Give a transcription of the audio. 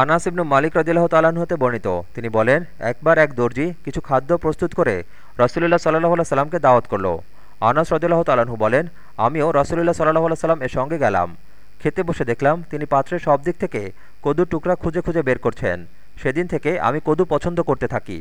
আনাস ইবনু মালিক রদিল্লাহ তালাহ হতে বর্ণিত। তিনি বলেন, একবার এক দর্জি কিছু খাদ্য প্রস্তুত করে রসুলুল্লাহ সাল্লাহ সাল্লামকে দাওয়াত করল। আনাস রদুল্লাহ তালাহু বলেন, আমিও রসুলুল্লাহ সাল্লাহ সাল্লাম এর সঙ্গে গেলাম। খেতে বসে দেখলাম তিনি পাত্রের সব দিক থেকে কদুর টুকরা খুঁজে খুঁজে বের করছেন। সেদিন থেকে আমি কদু পছন্দ করতে থাকি।